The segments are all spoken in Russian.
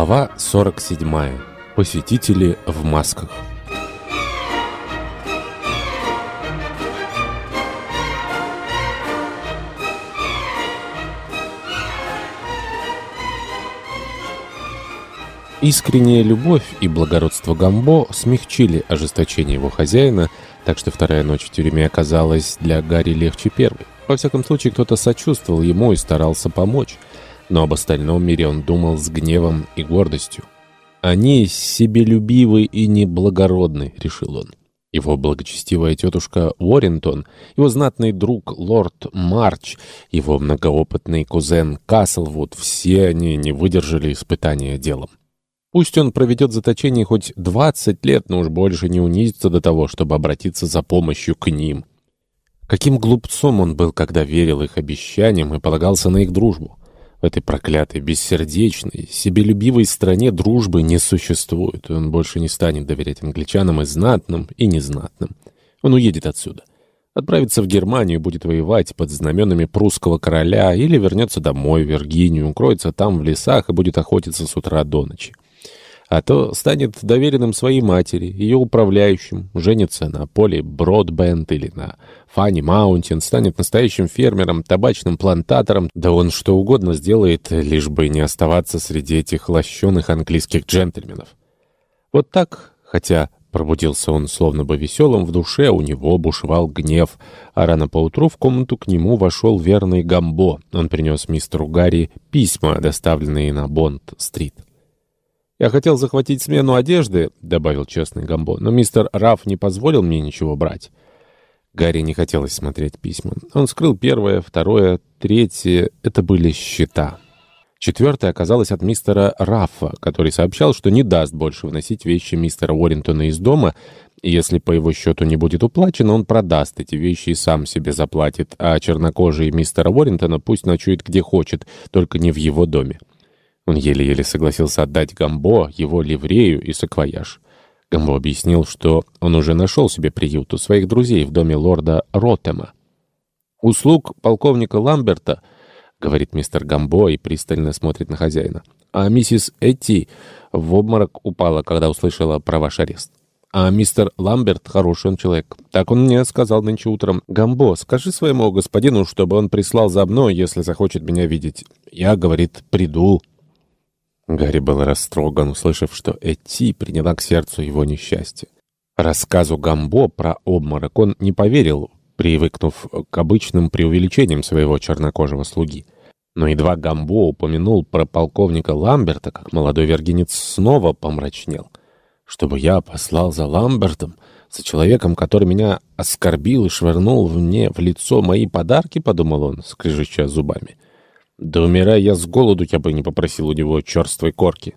Глава 47. Посетители в масках. Искренняя любовь и благородство Гамбо смягчили ожесточение его хозяина, так что вторая ночь в тюрьме оказалась для Гарри легче первой. Во всяком случае, кто-то сочувствовал ему и старался помочь но об остальном мире он думал с гневом и гордостью. «Они себелюбивы и неблагородны», — решил он. Его благочестивая тетушка Уоррентон, его знатный друг лорд Марч, его многоопытный кузен Каслвуд — все они не выдержали испытания делом. Пусть он проведет заточение хоть 20 лет, но уж больше не унизится до того, чтобы обратиться за помощью к ним. Каким глупцом он был, когда верил их обещаниям и полагался на их дружбу. В этой проклятой, бессердечной, себелюбивой стране дружбы не существует, и он больше не станет доверять англичанам и знатным, и незнатным. Он уедет отсюда. Отправится в Германию, будет воевать под знаменами прусского короля, или вернется домой, в Виргинию, укроется там в лесах и будет охотиться с утра до ночи а то станет доверенным своей матери, ее управляющим, женится на поле Бродбенд или на Фанни Маунтин, станет настоящим фермером, табачным плантатором, да он что угодно сделает, лишь бы не оставаться среди этих лощеных английских джентльменов. Вот так, хотя пробудился он словно бы веселым, в душе у него бушевал гнев, а рано поутру в комнату к нему вошел верный Гамбо. Он принес мистеру Гарри письма, доставленные на Бонд-стрит. «Я хотел захватить смену одежды», — добавил честный Гамбо, «но мистер Раф не позволил мне ничего брать». Гарри не хотелось смотреть письма. Он скрыл первое, второе, третье. Это были счета. Четвертое оказалось от мистера Раффа, который сообщал, что не даст больше вносить вещи мистера Уоррентона из дома, если по его счету не будет уплачено, он продаст эти вещи и сам себе заплатит, а чернокожий мистера Уоррентона пусть ночует где хочет, только не в его доме. Он еле-еле согласился отдать Гамбо его ливрею и саквояж. Гамбо объяснил, что он уже нашел себе приют у своих друзей в доме лорда Ротема. «Услуг полковника Ламберта», — говорит мистер Гамбо и пристально смотрит на хозяина. «А миссис Эти в обморок упала, когда услышала про ваш арест. А мистер Ламберт хороший он человек. Так он мне сказал нынче утром. Гамбо, скажи своему господину, чтобы он прислал за мной, если захочет меня видеть. Я, говорит, приду». Гарри был растроган, услышав, что Эти приняла к сердцу его несчастье. Рассказу Гамбо про обморок он не поверил, привыкнув к обычным преувеличениям своего чернокожего слуги. Но едва Гамбо упомянул про полковника Ламберта, как молодой вергинец снова помрачнел. «Чтобы я послал за Ламбертом, за человеком, который меня оскорбил и швырнул мне в лицо мои подарки», — подумал он, скрежеща зубами. Да умирая я с голоду, я бы не попросил у него черствой корки.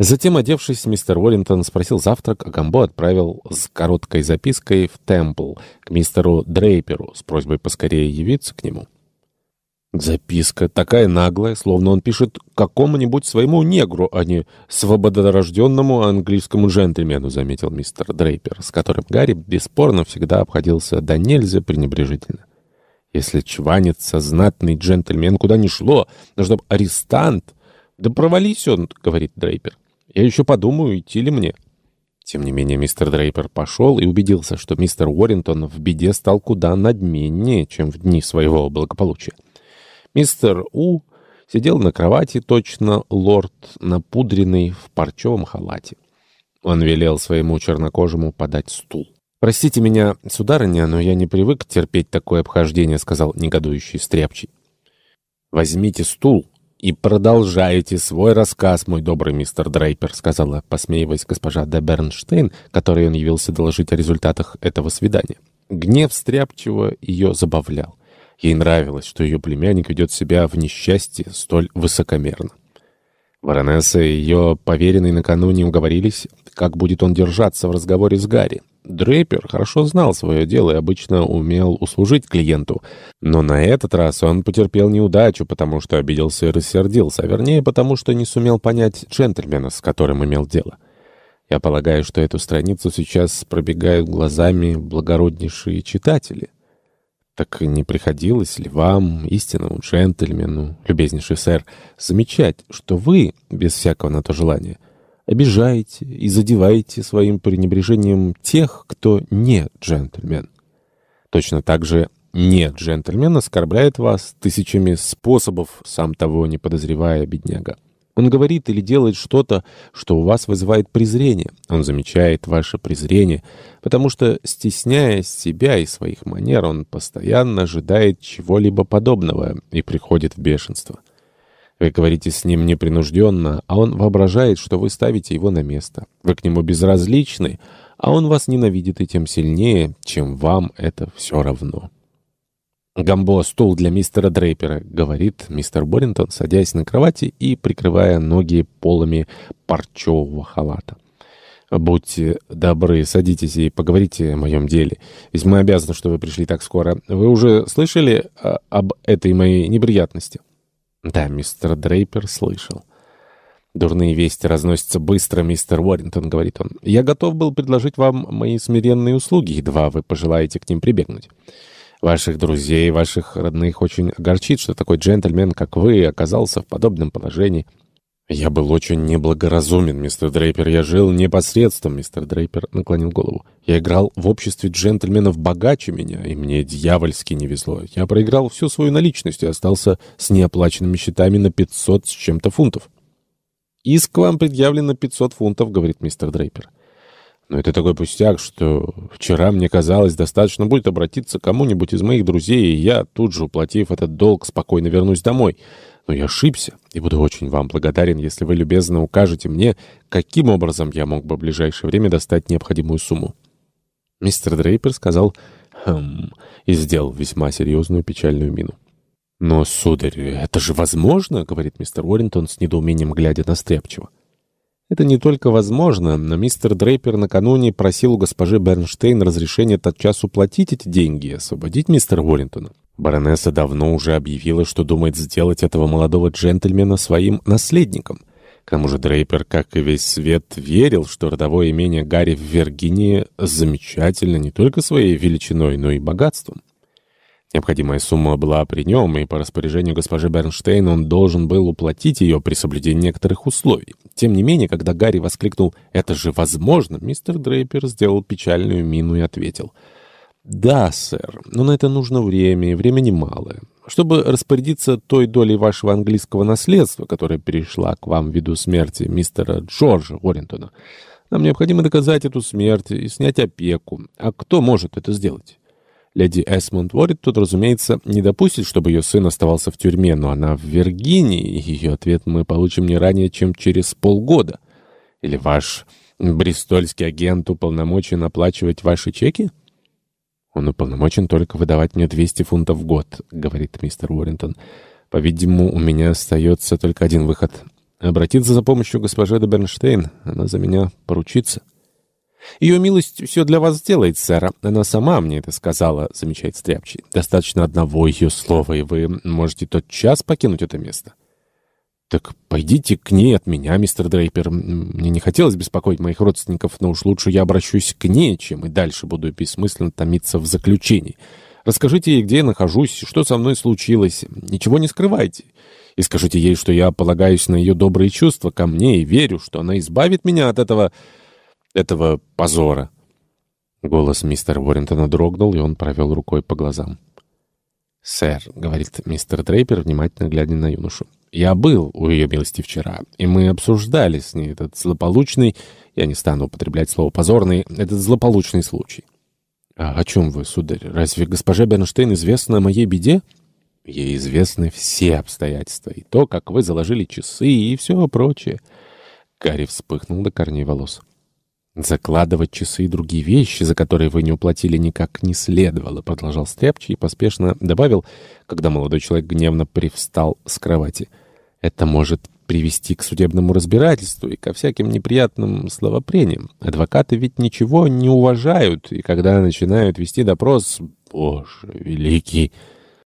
Затем, одевшись, мистер Уоррингтон спросил завтрак, а Гамбо отправил с короткой запиской в Темпл к мистеру Дрейперу с просьбой поскорее явиться к нему. Записка такая наглая, словно он пишет какому-нибудь своему негру, а не свободорожденному английскому джентльмену, заметил мистер Дрейпер, с которым Гарри бесспорно всегда обходился до нельзя пренебрежительно. Если чванится знатный джентльмен, куда ни шло, но чтоб арестант... Да провались он, говорит Дрейпер. Я еще подумаю, идти ли мне. Тем не менее, мистер Дрейпер пошел и убедился, что мистер Уоррингтон в беде стал куда надменнее, чем в дни своего благополучия. Мистер У сидел на кровати, точно лорд, напудренный в парчевом халате. Он велел своему чернокожему подать стул. «Простите меня, сударыня, но я не привык терпеть такое обхождение», — сказал негодующий стряпчий. «Возьмите стул и продолжайте свой рассказ, мой добрый мистер Дрейпер», — сказала, посмеиваясь госпожа де Бернштейн, которой он явился доложить о результатах этого свидания. Гнев стряпчего ее забавлял. Ей нравилось, что ее племянник ведет себя в несчастье столь высокомерно. Баронесса и ее поверенный накануне уговорились, как будет он держаться в разговоре с Гарри. Дрейпер хорошо знал свое дело и обычно умел услужить клиенту. Но на этот раз он потерпел неудачу, потому что обиделся и рассердился, а вернее потому, что не сумел понять джентльмена, с которым имел дело. Я полагаю, что эту страницу сейчас пробегают глазами благороднейшие читатели. Так не приходилось ли вам, истинному джентльмену, любезнейший сэр, замечать, что вы, без всякого на то желания, обижаете и задеваете своим пренебрежением тех, кто не джентльмен? Точно так же не джентльмен оскорбляет вас тысячами способов, сам того не подозревая, бедняга. Он говорит или делает что-то, что у вас вызывает презрение. Он замечает ваше презрение, потому что, стесняясь себя и своих манер, он постоянно ожидает чего-либо подобного и приходит в бешенство. Вы говорите с ним непринужденно, а он воображает, что вы ставите его на место. Вы к нему безразличны, а он вас ненавидит и тем сильнее, чем вам это все равно. «Гамбо, стул для мистера Дрейпера», — говорит мистер Боринтон, садясь на кровати и прикрывая ноги полами парчевого халата. «Будьте добры, садитесь и поговорите о моем деле. Ведь мы обязаны, что вы пришли так скоро. Вы уже слышали а, об этой моей неприятности?» «Да, мистер Дрейпер слышал». «Дурные вести разносятся быстро, мистер Уоррингтон», — говорит он. «Я готов был предложить вам мои смиренные услуги, едва вы пожелаете к ним прибегнуть». Ваших друзей, ваших родных очень огорчит, что такой джентльмен, как вы, оказался в подобном положении. Я был очень неблагоразумен, мистер Дрейпер. Я жил непосредством, мистер Дрейпер наклонил голову. Я играл в обществе джентльменов богаче меня, и мне дьявольски не везло. Я проиграл всю свою наличность и остался с неоплаченными счетами на 500 с чем-то фунтов. «Иск вам предъявлено 500 фунтов», — говорит мистер Дрейпер. Но это такой пустяк, что вчера мне казалось, достаточно будет обратиться к кому-нибудь из моих друзей, и я, тут же уплатив этот долг, спокойно вернусь домой. Но я ошибся, и буду очень вам благодарен, если вы любезно укажете мне, каким образом я мог бы в ближайшее время достать необходимую сумму. Мистер Дрейпер сказал «хм» и сделал весьма серьезную печальную мину. «Но, сударь, это же возможно?» — говорит мистер Уоррингтон с недоумением, глядя на Стряпчего. Это не только возможно, но мистер Дрейпер накануне просил у госпожи Бернштейн разрешения тотчас уплатить эти деньги и освободить мистера Уоррентона. Баронесса давно уже объявила, что думает сделать этого молодого джентльмена своим наследником. К тому же Дрейпер, как и весь свет, верил, что родовое имение Гарри в Виргинии замечательно не только своей величиной, но и богатством. Необходимая сумма была при нем, и по распоряжению госпожи Бернштейн он должен был уплатить ее при соблюдении некоторых условий. Тем не менее, когда Гарри воскликнул «Это же возможно!», мистер Дрейпер сделал печальную мину и ответил «Да, сэр, но на это нужно время, и время немалое. Чтобы распорядиться той долей вашего английского наследства, которая перешла к вам ввиду смерти мистера Джорджа Уоррентона, нам необходимо доказать эту смерть и снять опеку. А кто может это сделать?» Леди Эсмонд Уоррит тут, разумеется, не допустит, чтобы ее сын оставался в тюрьме, но она в Виргинии, и ее ответ мы получим не ранее, чем через полгода. Или ваш бристольский агент уполномочен оплачивать ваши чеки? Он уполномочен только выдавать мне 200 фунтов в год, говорит мистер Уоррингтон. По-видимому, у меня остается только один выход. Обратиться за помощью госпожи де Бернштейн. Она за меня поручится. «Ее милость все для вас сделает, сэр. Она сама мне это сказала», — замечает Стряпчий. «Достаточно одного ее слова, и вы можете тот час покинуть это место». «Так пойдите к ней от меня, мистер Дрейпер. Мне не хотелось беспокоить моих родственников, но уж лучше я обращусь к ней, чем и дальше буду бессмысленно томиться в заключении. Расскажите ей, где я нахожусь, что со мной случилось. Ничего не скрывайте. И скажите ей, что я полагаюсь на ее добрые чувства ко мне и верю, что она избавит меня от этого этого позора. Голос мистера Уоррентона дрогнул, и он провел рукой по глазам. «Сэр», — говорит мистер Дрейпер, внимательно глядя на юношу, — «я был у ее милости вчера, и мы обсуждали с ней этот злополучный, я не стану употреблять слово «позорный», этот злополучный случай». «А о чем вы, сударь? Разве госпоже Бернштейн известно о моей беде?» «Ей известны все обстоятельства, и то, как вы заложили часы, и все прочее». Гарри вспыхнул до корней волос. «Закладывать часы и другие вещи, за которые вы не уплатили, никак не следовало», — продолжал Стряпчий и поспешно добавил, когда молодой человек гневно привстал с кровати. «Это может привести к судебному разбирательству и ко всяким неприятным словопрениям. Адвокаты ведь ничего не уважают, и когда начинают вести допрос, боже великий...»